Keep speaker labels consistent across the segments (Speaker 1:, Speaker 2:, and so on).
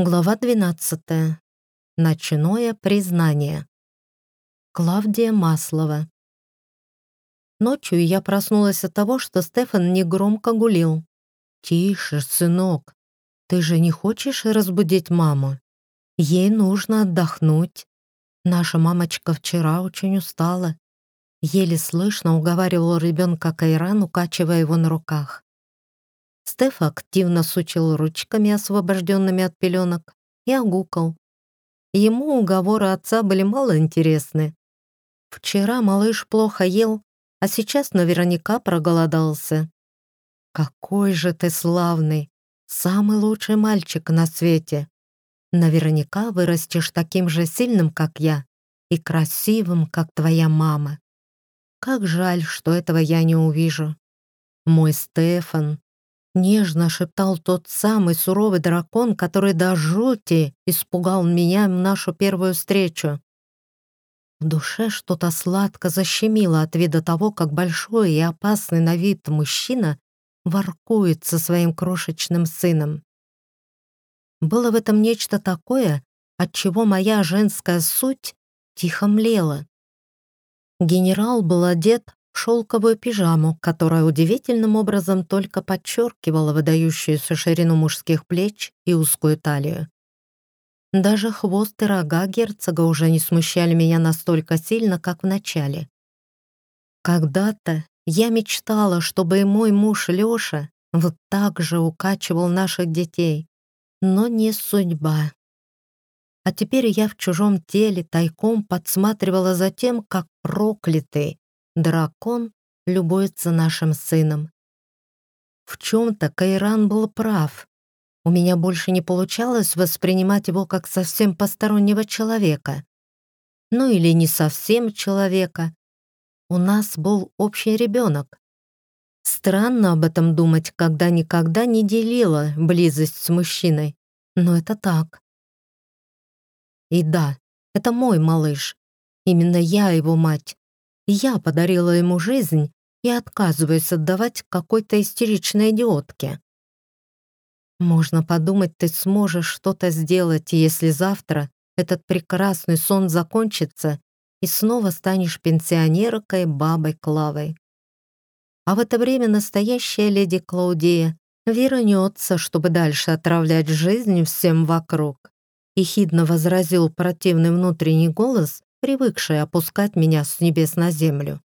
Speaker 1: Глава 12. Ночное признание. Клавдия Маслова. Ночью я проснулась от того, что Стефан негромко гулил. «Тише, сынок, ты же не хочешь разбудить маму? Ей нужно отдохнуть. Наша мамочка вчера очень устала». Еле слышно уговаривал ребенка Кайран, укачивая его на руках. Стеф активно сучил ручками, освобожденными от пеленок, и огукал. Ему уговоры отца были мало интересны. Вчера малыш плохо ел, а сейчас наверняка проголодался. «Какой же ты славный! Самый лучший мальчик на свете! Наверняка вырастешь таким же сильным, как я, и красивым, как твоя мама. Как жаль, что этого я не увижу. Мой Стефан, Нежно шептал тот самый суровый дракон, который до жути испугал меня в нашу первую встречу. В душе что-то сладко защемило от вида того, как большой и опасный на вид мужчина воркует со своим крошечным сыном. Было в этом нечто такое, от чего моя женская суть тихо млела. Генерал был одет шелковую пижаму, которая удивительным образом только подчеркивала выдающуюся ширину мужских плеч и узкую талию. Даже хвост и рога герцога уже не смущали меня настолько сильно, как в начале. Когда-то я мечтала, чтобы и мой муж Лёша вот так же укачивал наших детей, но не судьба. А теперь я в чужом теле тайком подсматривала за тем, как проклятый, дракон любуется нашим сыном. В чем-то Кайран был прав. У меня больше не получалось воспринимать его как совсем постороннего человека. Ну или не совсем человека. У нас был общий ребенок. Странно об этом думать, когда никогда не делила близость с мужчиной. Но это так. И да, это мой малыш. Именно я его мать. Я подарила ему жизнь и отказываюсь отдавать какой-то истеричной идиотке. Можно подумать, ты сможешь что-то сделать, если завтра этот прекрасный сон закончится и снова станешь пенсионеркой бабой Клавой. А в это время настоящая леди Клаудия вернется, чтобы дальше отравлять жизнь всем вокруг. И хидно возразил противный внутренний голос, привыкшая опускать меня с небес на землю.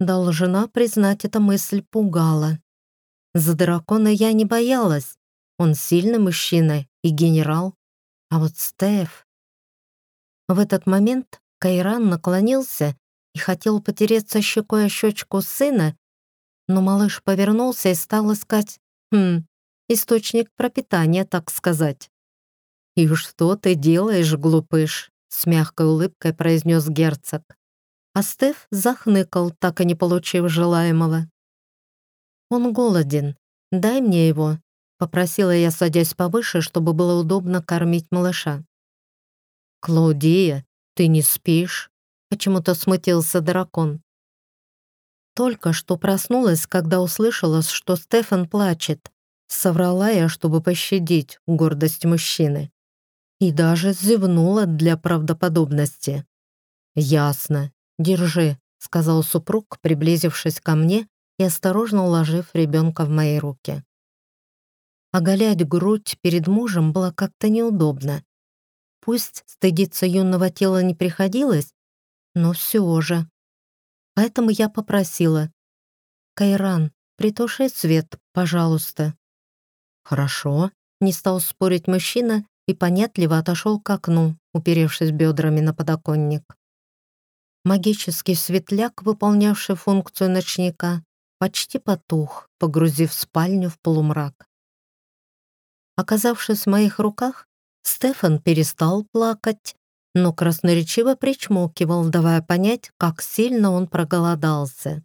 Speaker 1: Должна признать, эта мысль пугала. За дракона я не боялась. Он сильный мужчина и генерал. А вот Стеф... В этот момент Кайран наклонился и хотел потереться щекой о щечку сына, но малыш повернулся и стал искать, хм, источник пропитания, так сказать. «И что ты делаешь, глупыш?» С мягкой улыбкой произнес герцог. А Стеф захныкал, так и не получив желаемого. «Он голоден. Дай мне его», — попросила я, садясь повыше, чтобы было удобно кормить малыша. «Клаудия, ты не спишь?» — почему-то смутился дракон. Только что проснулась, когда услышала, что Стефан плачет. Соврала я, чтобы пощадить гордость мужчины и даже зевнула для правдоподобности. «Ясно. Держи», — сказал супруг, приблизившись ко мне и осторожно уложив ребенка в мои руки. Оголять грудь перед мужем было как-то неудобно. Пусть стыдиться юного тела не приходилось, но все же. Поэтому я попросила. «Кайран, притуши свет, пожалуйста». «Хорошо», — не стал спорить мужчина и понятливо отошел к окну, уперевшись бедрами на подоконник. Магический светляк, выполнявший функцию ночника, почти потух, погрузив спальню в полумрак. Оказавшись в моих руках, Стефан перестал плакать, но красноречиво причмокивал, давая понять, как сильно он проголодался.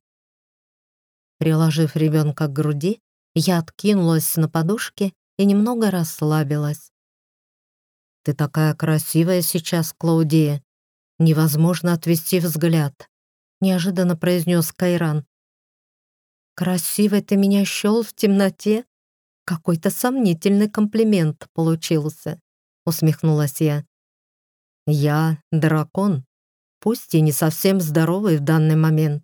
Speaker 1: Приложив ребенка к груди, я откинулась на подушке и немного расслабилась. «Ты такая красивая сейчас, Клаудия. Невозможно отвести взгляд», — неожиданно произнес Кайран. «Красивой ты меня щел в темноте?» Какой-то сомнительный комплимент получился, усмехнулась я. Я дракон, пусть и не совсем здоровый в данный момент.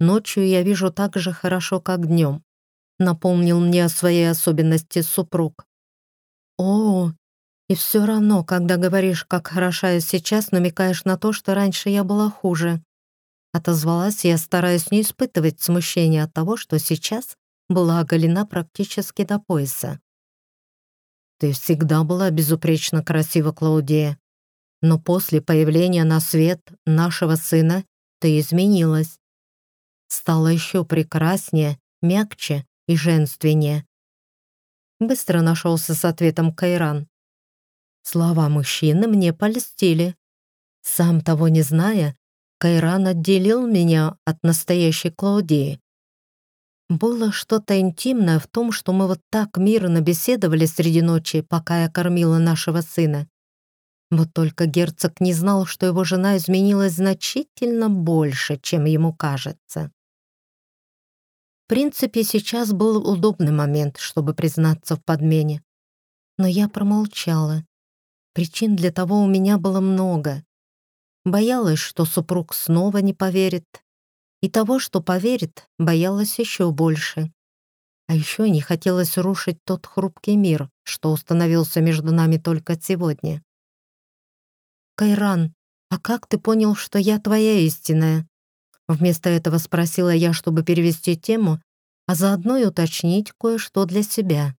Speaker 1: Ночью я вижу так же хорошо, как днем. Напомнил мне о своей особенности супруг. О, и все равно, когда говоришь, как хороша я сейчас, намекаешь на то, что раньше я была хуже. Отозвалась я, стараясь не испытывать смущения от того, что сейчас была оголена практически до пояса. «Ты всегда была безупречно красива, Клаудия. Но после появления на свет нашего сына ты изменилась. Стала еще прекраснее, мягче и женственнее». Быстро нашелся с ответом Кайран. Слова мужчины мне польстили. Сам того не зная, Кайран отделил меня от настоящей Клаудии. Было что-то интимное в том, что мы вот так мирно беседовали среди ночи, пока я кормила нашего сына. Вот только герцог не знал, что его жена изменилась значительно больше, чем ему кажется. В принципе, сейчас был удобный момент, чтобы признаться в подмене. Но я промолчала. Причин для того у меня было много. Боялась, что супруг снова не поверит. И того, что поверит, боялась еще больше. А еще не хотелось рушить тот хрупкий мир, что установился между нами только сегодня. «Кайран, а как ты понял, что я твоя истинная?» Вместо этого спросила я, чтобы перевести тему, а заодно и уточнить кое-что для себя.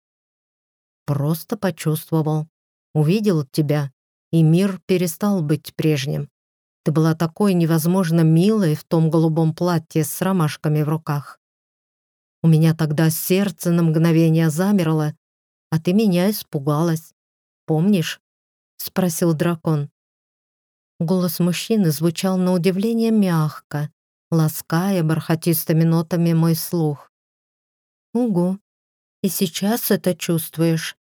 Speaker 1: Просто почувствовал. Увидел тебя, и мир перестал быть прежним. Ты была такой невозможно милой в том голубом платье с ромашками в руках. У меня тогда сердце на мгновение замерло, а ты меня испугалась. Помнишь?» — спросил дракон. Голос мужчины звучал на удивление мягко, лаская бархатистыми нотами мой слух. «Угу, и сейчас это чувствуешь.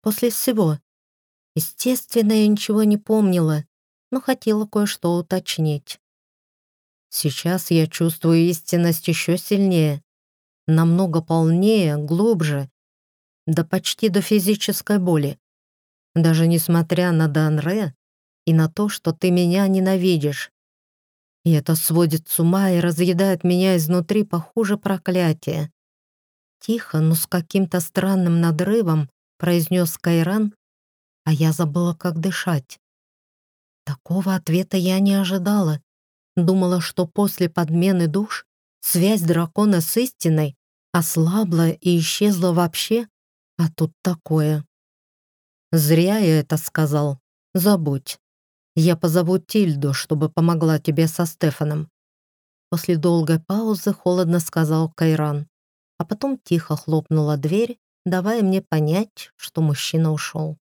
Speaker 1: После всего. Естественно, я ничего не помнила, но хотела кое-что уточнить. Сейчас я чувствую истинность еще сильнее, намного полнее, глубже, да почти до физической боли. Даже несмотря на Данре и на то, что ты меня ненавидишь. И это сводит с ума и разъедает меня изнутри похуже проклятия. Тихо, но с каким-то странным надрывом произнес Кайран, а я забыла, как дышать. Такого ответа я не ожидала. Думала, что после подмены душ связь дракона с истиной ослабла и исчезла вообще, а тут такое. Зря я это сказал. Забудь. Я позову Тильду, чтобы помогла тебе со Стефаном. После долгой паузы холодно сказал Кайран, а потом тихо хлопнула дверь, давая мне понять, что мужчина ушел.